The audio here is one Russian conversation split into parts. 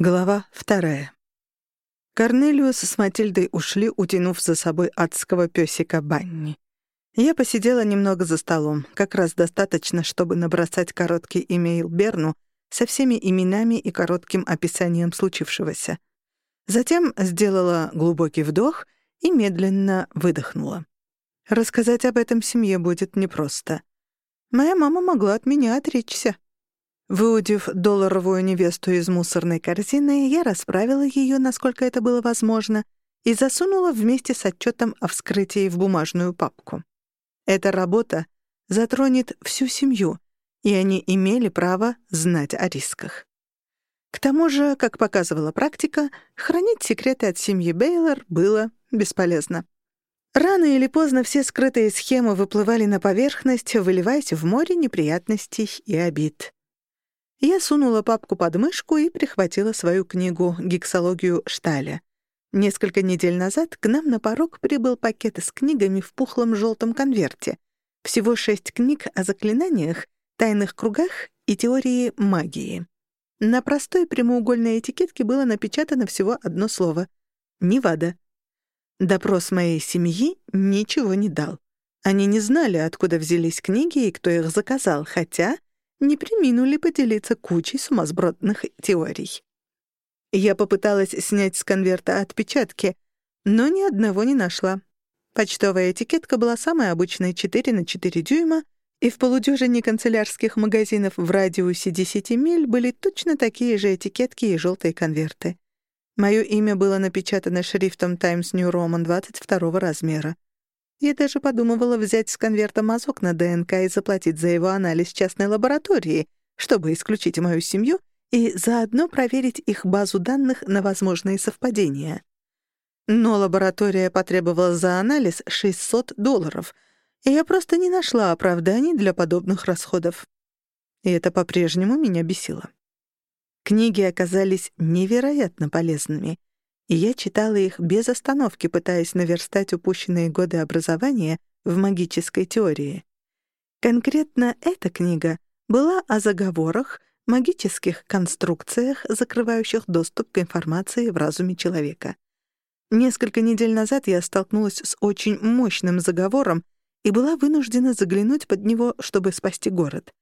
Глава вторая. Корнелиус с Матильдой ушли, утянув за собой адского пёсика Банни. Я посидела немного за столом, как раз достаточно, чтобы набросать короткий имейл Берну со всеми именами и коротким описанием случившегося. Затем сделала глубокий вдох и медленно выдохнула. Рассказать об этом семье будет непросто. Моя мама могла от меня отречься. Выудив долларовую невесту из мусорной корзины, я расправила ее, насколько это было возможно, и засунула вместе с отчетом о вскрытии в бумажную папку. Эта работа затронет всю семью, и они имели право знать о рисках. К тому же, как показывала практика, хранить секреты от семьи Бейлор было бесполезно. Рано или поздно все скрытые схемы выплывали на поверхность, выливаясь в море неприятностей и обид. Я сунула папку под мышку и прихватила свою книгу «Гексологию Шталя». Несколько недель назад к нам на порог прибыл пакет с книгами в пухлом желтом конверте. Всего шесть книг о заклинаниях, тайных кругах и теории магии. На простой прямоугольной этикетке было напечатано всего одно слово — «Невада». Допрос моей семьи ничего не дал. Они не знали, откуда взялись книги и кто их заказал, хотя не приминули поделиться кучей сумасбродных теорий. Я попыталась снять с конверта отпечатки, но ни одного не нашла. Почтовая этикетка была самой обычной 4 на 4 дюйма, и в полудюжине канцелярских магазинов в радиусе 10 миль были точно такие же этикетки и желтые конверты. Моё имя было напечатано шрифтом Times New Roman 22 размера. Я даже подумывала взять с конверта мазок на ДНК и заплатить за его анализ частной лаборатории, чтобы исключить мою семью и заодно проверить их базу данных на возможные совпадения. Но лаборатория потребовала за анализ 600 долларов, и я просто не нашла оправданий для подобных расходов. И это по-прежнему меня бесило. Книги оказались невероятно полезными — и я читала их без остановки, пытаясь наверстать упущенные годы образования в магической теории. Конкретно эта книга была о заговорах, магических конструкциях, закрывающих доступ к информации в разуме человека. Несколько недель назад я столкнулась с очень мощным заговором и была вынуждена заглянуть под него, чтобы спасти город.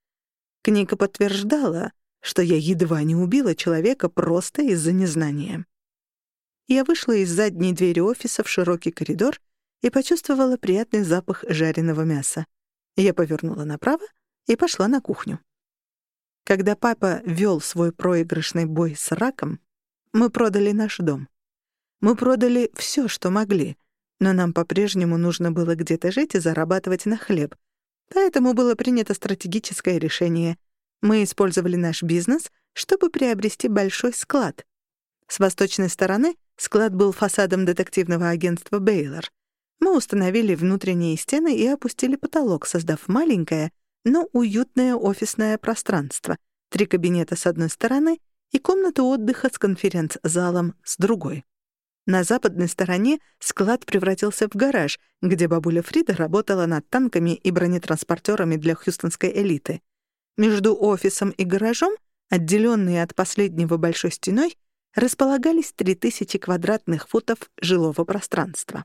Книга подтверждала, что я едва не убила человека просто из-за незнания я вышла из задней двери офиса в широкий коридор и почувствовала приятный запах жареного мяса. Я повернула направо и пошла на кухню. Когда папа вел свой проигрышный бой с раком, мы продали наш дом. Мы продали все, что могли, но нам по-прежнему нужно было где-то жить и зарабатывать на хлеб. Поэтому было принято стратегическое решение. Мы использовали наш бизнес, чтобы приобрести большой склад. С восточной стороны Склад был фасадом детективного агентства «Бейлор». Мы установили внутренние стены и опустили потолок, создав маленькое, но уютное офисное пространство, три кабинета с одной стороны и комнату отдыха с конференц-залом с другой. На западной стороне склад превратился в гараж, где бабуля Фрида работала над танками и бронетранспортерами для хьюстонской элиты. Между офисом и гаражом, отделенные от последнего большой стеной, располагались 3000 квадратных футов жилого пространства.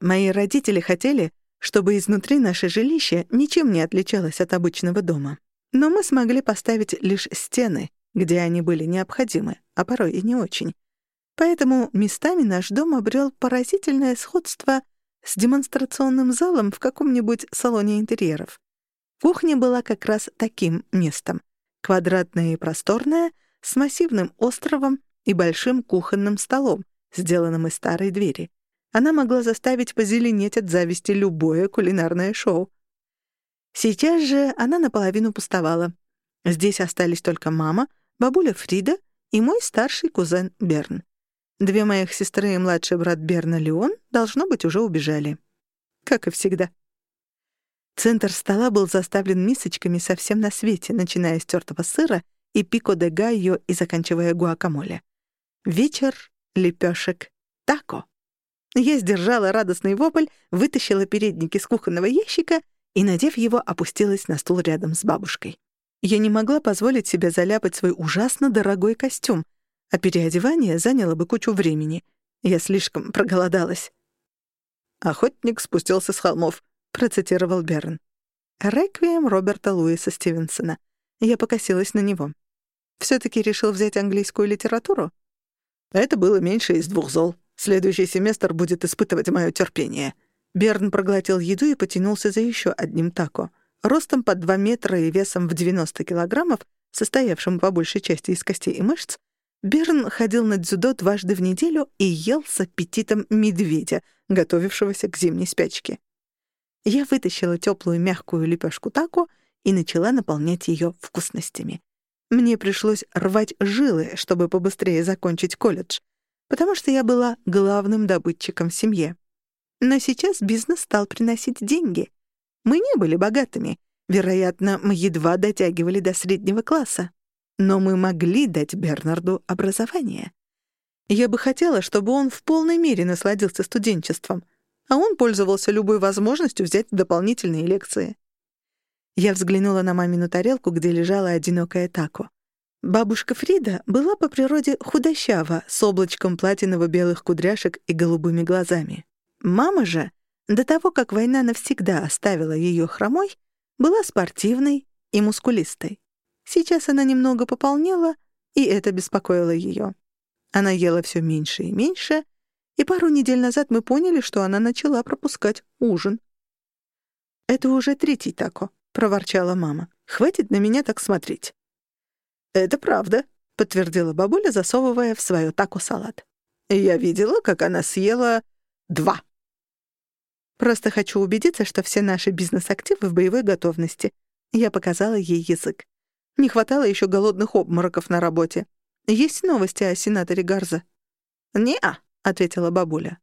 Мои родители хотели, чтобы изнутри наше жилище ничем не отличалось от обычного дома. Но мы смогли поставить лишь стены, где они были необходимы, а порой и не очень. Поэтому местами наш дом обрел поразительное сходство с демонстрационным залом в каком-нибудь салоне интерьеров. Кухня была как раз таким местом. Квадратная и просторная, с массивным островом и большим кухонным столом, сделанным из старой двери. Она могла заставить позеленеть от зависти любое кулинарное шоу. Сейчас же она наполовину пустовала. Здесь остались только мама, бабуля Фрида и мой старший кузен Берн. Две моих сестры и младший брат Берна Леон, должно быть, уже убежали. Как и всегда. Центр стола был заставлен мисочками совсем на свете, начиная с тертого сыра и пико де гайо и заканчивая гуакамоле. Вечер лепешек тако. Я сдержала радостный вопль, вытащила передник из кухонного ящика и, надев его, опустилась на стул рядом с бабушкой. Я не могла позволить себе заляпать свой ужасно дорогой костюм. А переодевание заняло бы кучу времени. Я слишком проголодалась. «Охотник спустился с холмов», — процитировал Берн. «Реквием Роберта Луиса Стивенсона». Я покосилась на него. «Всё-таки решил взять английскую литературу?» «Это было меньше из двух зол. Следующий семестр будет испытывать моё терпение». Берн проглотил еду и потянулся за ещё одним тако. Ростом под 2 метра и весом в 90 килограммов, состоявшим по большей части из костей и мышц, Берн ходил на дзюдо дважды в неделю и ел с аппетитом медведя, готовившегося к зимней спячке. Я вытащила теплую мягкую лепешку тако и начала наполнять ее вкусностями. Мне пришлось рвать жилы, чтобы побыстрее закончить колледж, потому что я была главным добытчиком в семье. Но сейчас бизнес стал приносить деньги. Мы не были богатыми. Вероятно, мы едва дотягивали до среднего класса. Но мы могли дать Бернарду образование. Я бы хотела, чтобы он в полной мере насладился студенчеством, а он пользовался любой возможностью взять дополнительные лекции. Я взглянула на мамину тарелку, где лежала одинокая тако. Бабушка Фрида была по природе худощава, с облачком платиново-белых кудряшек и голубыми глазами. Мама же, до того, как война навсегда оставила ее хромой, была спортивной и мускулистой. Сейчас она немного пополнела, и это беспокоило ее. Она ела все меньше и меньше, и пару недель назад мы поняли, что она начала пропускать ужин. «Это уже третий тако», — проворчала мама. «Хватит на меня так смотреть». «Это правда», — подтвердила бабуля, засовывая в свое тако салат. «Я видела, как она съела два». «Просто хочу убедиться, что все наши бизнес-активы в боевой готовности». Я показала ей язык. Не хватало еще голодных обмороков на работе. Есть новости о сенаторе Гарза?» «Не-а», — ответила бабуля.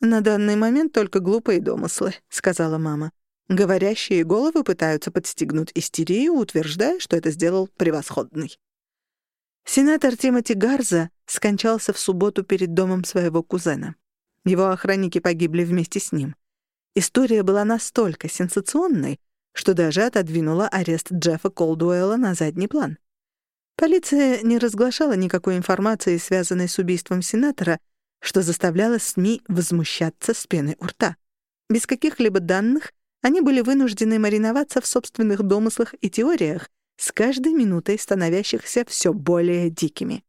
«На данный момент только глупые домыслы», — сказала мама. Говорящие головы пытаются подстегнуть истерию, утверждая, что это сделал превосходный. Сенатор Тимоти Гарза скончался в субботу перед домом своего кузена. Его охранники погибли вместе с ним. История была настолько сенсационной, что даже отодвинула арест Джеффа Колдуэлла на задний план. Полиция не разглашала никакой информации, связанной с убийством сенатора, что заставляло СМИ возмущаться с пеной у рта. Без каких-либо данных они были вынуждены мариноваться в собственных домыслах и теориях, с каждой минутой становящихся все более дикими.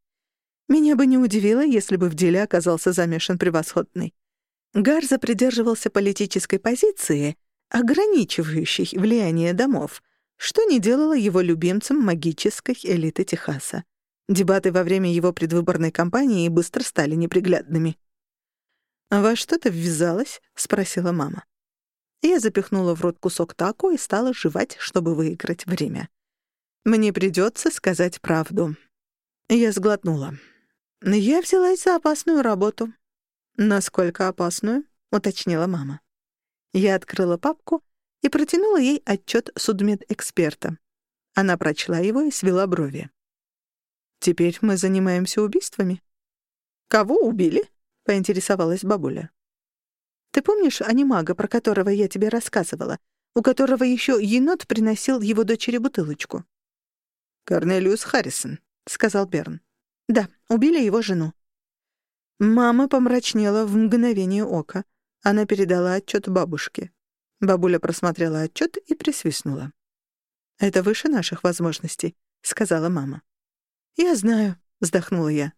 Меня бы не удивило, если бы в деле оказался замешан превосходный. Гарза придерживался политической позиции — ограничивающий влияние домов, что не делало его любимцем магической элиты Техаса. Дебаты во время его предвыборной кампании быстро стали неприглядными. «Во что то ввязалась?» — спросила мама. Я запихнула в рот кусок тако и стала жевать, чтобы выиграть время. «Мне придется сказать правду». Я сглотнула. «Я взялась за опасную работу». «Насколько опасную?» — уточнила мама. Я открыла папку и протянула ей отчет судмедэксперта. Она прочла его и свела брови. «Теперь мы занимаемся убийствами?» «Кого убили?» — поинтересовалась бабуля. «Ты помнишь анимага, про которого я тебе рассказывала, у которого еще енот приносил его дочери бутылочку?» «Корнелиус Харрисон», — сказал Берн. «Да, убили его жену». Мама помрачнела в мгновение ока. Она передала отчет бабушке. Бабуля просмотрела отчет и присвистнула. «Это выше наших возможностей», — сказала мама. «Я знаю», — вздохнула я.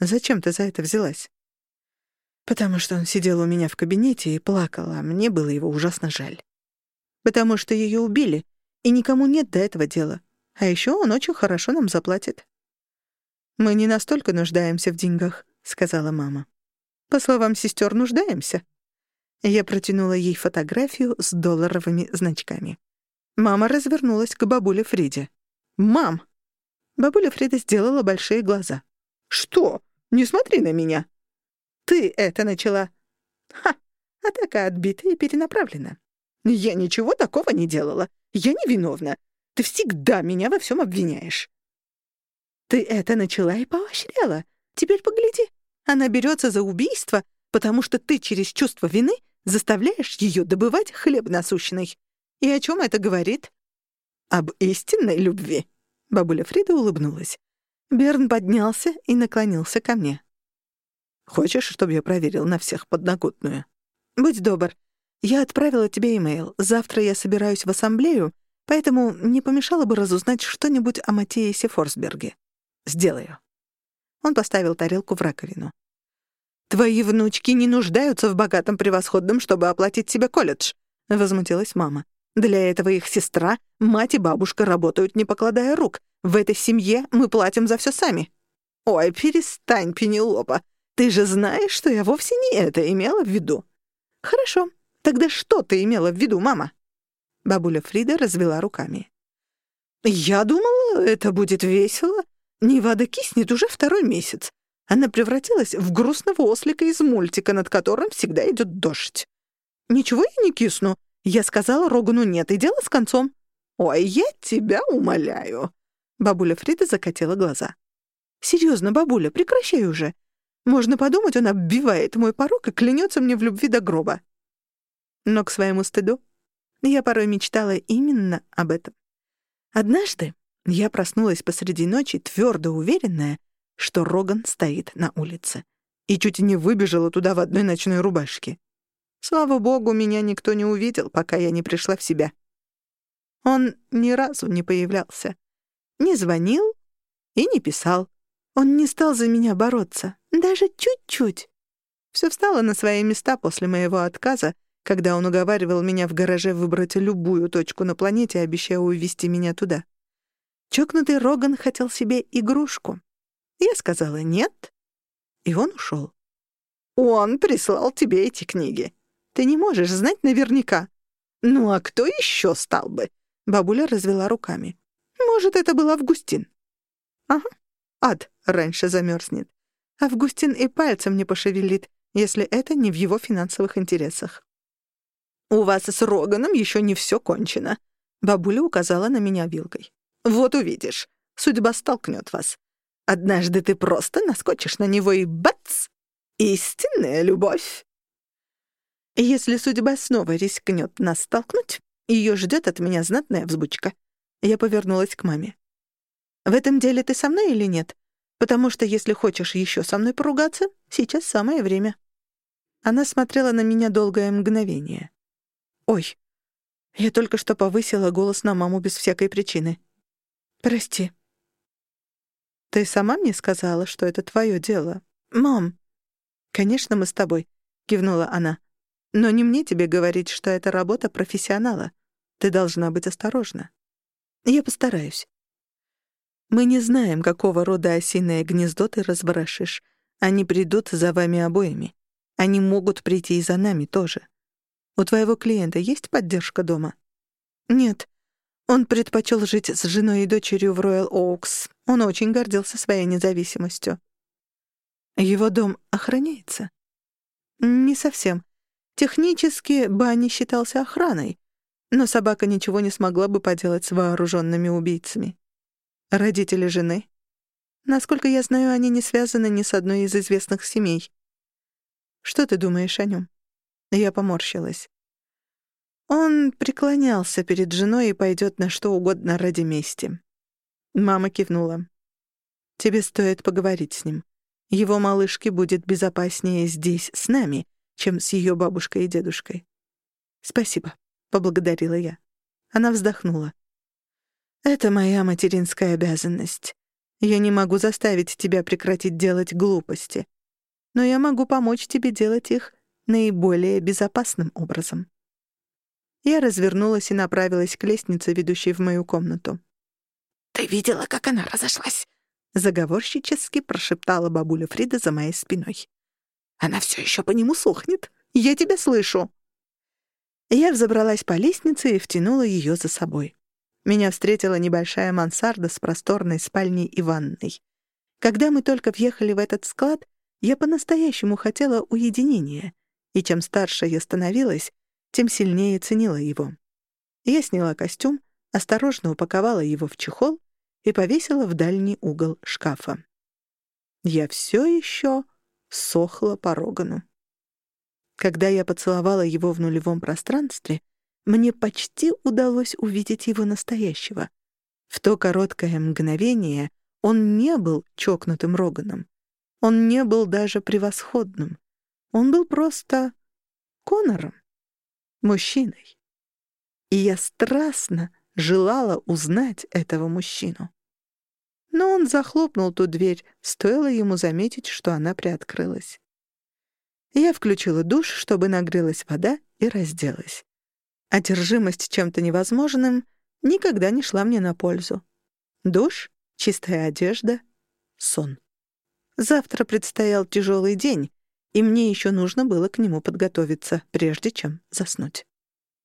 «Зачем ты за это взялась?» «Потому что он сидел у меня в кабинете и плакал, а мне было его ужасно жаль. Потому что ее убили, и никому нет до этого дела. А еще он очень хорошо нам заплатит». «Мы не настолько нуждаемся в деньгах», — сказала мама. «По словам сестер, нуждаемся», я протянула ей фотографию с долларовыми значками. Мама развернулась к бабуле Фриде. «Мам!» Бабуля Фрида сделала большие глаза. «Что? Не смотри на меня!» «Ты это начала!» «Ха! Атака отбита и перенаправлена!» «Я ничего такого не делала! Я не виновна! Ты всегда меня во всем обвиняешь!» «Ты это начала и поощряла! Теперь погляди! Она берется за убийство, потому что ты через чувство вины заставляешь ее добывать хлеб насущный. И о чем это говорит? Об истинной любви. Бабуля Фрида улыбнулась. Берн поднялся и наклонился ко мне. «Хочешь, чтобы я проверил на всех подноготную?» «Будь добр. Я отправила тебе имейл. Завтра я собираюсь в ассамблею, поэтому не помешало бы разузнать что-нибудь о Матиасе Форсберге. Сделаю». Он поставил тарелку в раковину. «Твои внучки не нуждаются в богатом превосходном, чтобы оплатить себе колледж», — возмутилась мама. «Для этого их сестра, мать и бабушка работают, не покладая рук. В этой семье мы платим за все сами». «Ой, перестань, Пенелопа. Ты же знаешь, что я вовсе не это имела в виду». «Хорошо. Тогда что ты имела в виду, мама?» Бабуля Фрида развела руками. «Я думала, это будет весело. Невада киснет уже второй месяц. Она превратилась в грустного ослика из мультика, над которым всегда идет дождь. «Ничего я не кисну. Я сказала Рогану нет, и дело с концом». «Ой, я тебя умоляю». Бабуля Фрида закатила глаза. «Серьезно, бабуля, прекращай уже. Можно подумать, он оббивает мой порог и клянется мне в любви до гроба». Но к своему стыду я порой мечтала именно об этом. Однажды я проснулась посреди ночи, твердо уверенная, что Роган стоит на улице, и чуть не выбежала туда в одной ночной рубашке. Слава богу, меня никто не увидел, пока я не пришла в себя. Он ни разу не появлялся, не звонил и не писал. Он не стал за меня бороться, даже чуть-чуть. Все встало на свои места после моего отказа, когда он уговаривал меня в гараже выбрать любую точку на планете, обещая увезти меня туда. Чокнутый Роган хотел себе игрушку. Я сказала «нет», и он ушел. «Он прислал тебе эти книги. Ты не можешь знать наверняка». «Ну а кто еще стал бы?» Бабуля развела руками. «Может, это был Августин?» «Ага, ад раньше замерзнет. Августин и пальцем не пошевелит, если это не в его финансовых интересах». «У вас с Роганом еще не все кончено», — бабуля указала на меня вилкой. «Вот увидишь, судьба столкнет вас. Однажды ты просто наскочишь на него и бац! Истинная любовь. Если судьба снова рискнет нас столкнуть, ее ждет от меня знатная взбучка. Я повернулась к маме. «В этом деле ты со мной или нет? Потому что если хочешь еще со мной поругаться, сейчас самое время». Она смотрела на меня долгое мгновение. «Ой, я только что повысила голос на маму без всякой причины. Прости». Ты сама мне сказала, что это твое дело. Мам. Конечно, мы с тобой, кивнула она. Но не мне тебе говорить, что это работа профессионала. Ты должна быть осторожна. Я постараюсь. Мы не знаем, какого рода осиное гнездо ты разворошишь. Они придут за вами обоими. Они могут прийти и за нами тоже. У твоего клиента есть поддержка дома? Нет. Он предпочел жить с женой и дочерью в Роyal Оукс. Он очень гордился своей независимостью. Его дом охраняется? Не совсем. Технически Банни считался охраной, но собака ничего не смогла бы поделать с вооруженными убийцами. Родители жены? Насколько я знаю, они не связаны ни с одной из известных семей. Что ты думаешь о нем? Я поморщилась. Он преклонялся перед женой и пойдет на что угодно ради мести. Мама кивнула. «Тебе стоит поговорить с ним. Его малышке будет безопаснее здесь с нами, чем с ее бабушкой и дедушкой». «Спасибо», — поблагодарила я. Она вздохнула. «Это моя материнская обязанность. Я не могу заставить тебя прекратить делать глупости, но я могу помочь тебе делать их наиболее безопасным образом». Я развернулась и направилась к лестнице, ведущей в мою комнату. «Ты видела, как она разошлась?» — заговорщически прошептала бабуля Фрида за моей спиной. «Она все еще по нему сохнет. Я тебя слышу». Я взобралась по лестнице и втянула ее за собой. Меня встретила небольшая мансарда с просторной спальней и ванной. Когда мы только въехали в этот склад, я по-настоящему хотела уединения, и чем старше я становилась, тем сильнее ценила его. Я сняла костюм, осторожно упаковала его в чехол и повесила в дальний угол шкафа. Я все еще сохла по Рогану. Когда я поцеловала его в нулевом пространстве, мне почти удалось увидеть его настоящего. В то короткое мгновение Он не был чокнутым Роганом. Он не был даже превосходным. Он был просто Конором, мужчиной. И я страстно желала узнать этого мужчину. Но он захлопнул ту дверь, стоило ему заметить, что она приоткрылась. Я включила душ, чтобы нагрелась вода, и разделась. Одержимость чем-то невозможным никогда не шла мне на пользу. Душ, чистая одежда, сон. Завтра предстоял тяжелый день, и мне еще нужно было к нему подготовиться, прежде чем заснуть.